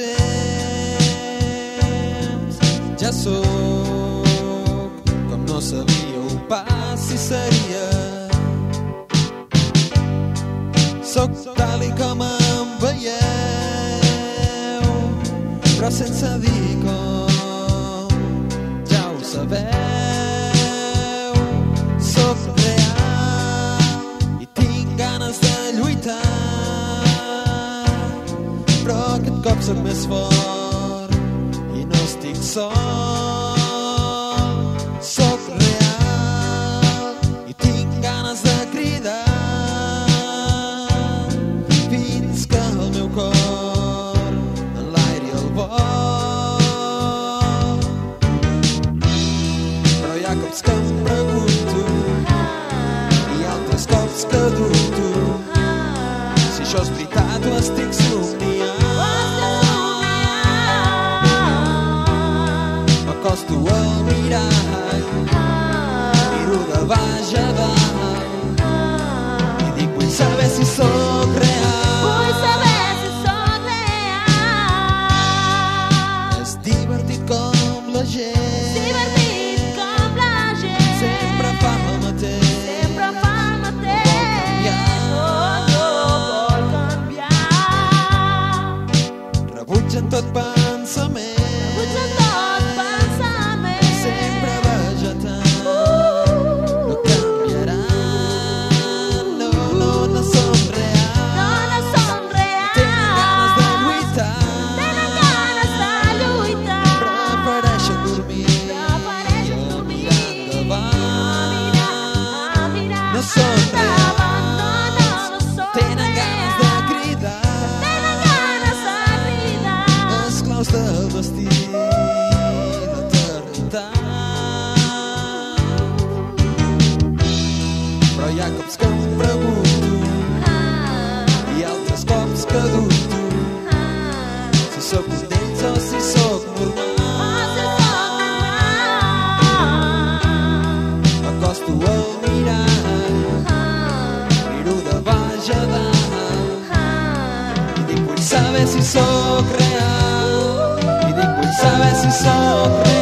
temps. Ja sóc com no sabíeu pas si seria. Sóc tal i com em veieu, però sense dir com cop sóc més fort i no estic sol. Sóc real i tinc ganes de cridar fins que el meu cor enlairi el vol. Però hi ha cops que em pregunto i altres cops que dubto si això és veritat o estic somiant. M'acosto al mirall, miro de baix a dalt i dic vull saber si sóc real. Vull saber si sóc real. És divertit com la gent Divertit com la gent. sempre fa el mateix. Sempre fa el mateix. No No, no vol canviar. Rebutgen tot pensament. Sunday. I dic vull saber si sóc real. I dic vull saber si sóc real